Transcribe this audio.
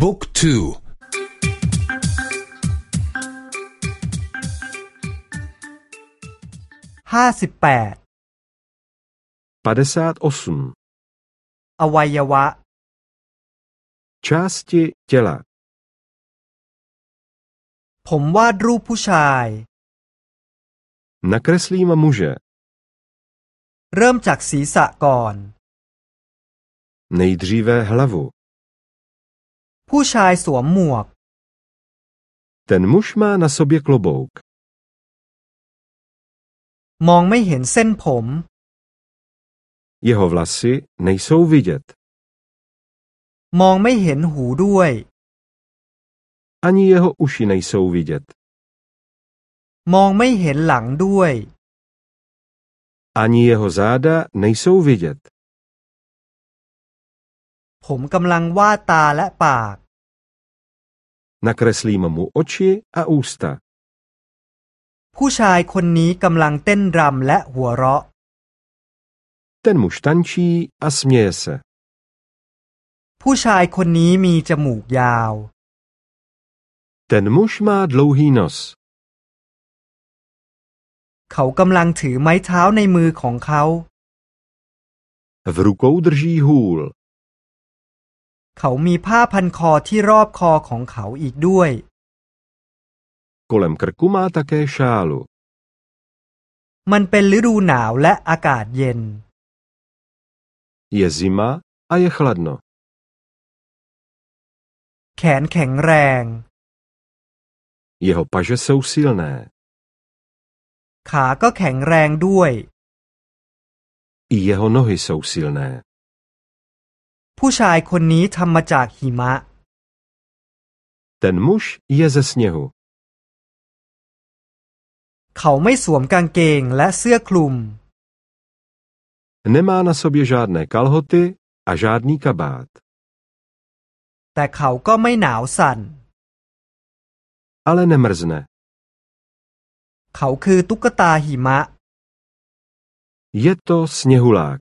บุ๊กทูห้าสิบแปดอวัยวะ části těla ผมวาดรูปผู้ชาย nakreslím muže เริ่มจากศีรษะก่อน nejdříve hlavu ผู้ชายสวมหมวก ten muž má na sobě klobouk มองไม่เห็นเส้นผม jeho vlasy nejsou vidět มองไม่เห็นหูด้วย ani jeho uši nejsou vidět มองไม่เห็นหลังด้วย ani jeho záda nejsou vidět ผมกำลังวาดตาและปาก nakreslím mu oči a ústa ผู้ชายคนนี้กำลังเต้นรำและหัวเราะ ten muž tančí a směje se ผู้ชายคนนี้มีจมูกยาว ten muž má dlouhý nos เขากำลังถือไม้เท้าในมือของเขา v rukou drží hůl เขามีผ้าพันคอที่รอบคอของเขาอีกด้วย kolem krku má také šálu มันเป็นฤดูหนาวและอากาศเย็น je zima a je chladno แขนแข็งแรง jeho paže jsou silné ขาก็แข็งแรงด้วย i jeho nohy jsou silné ผู้ชายคนนี้ทำมาจากหิมะ ten muž je ze sněhu เขาไม่สวมกางเกงและเสื้อคลุม nemá na sobě žádné kalhoty a žádný kabát แต่เขาก็ไม่หนาวสั่น ale nemrzne เขาคือตุ๊กตาหิมะ je to sněhulák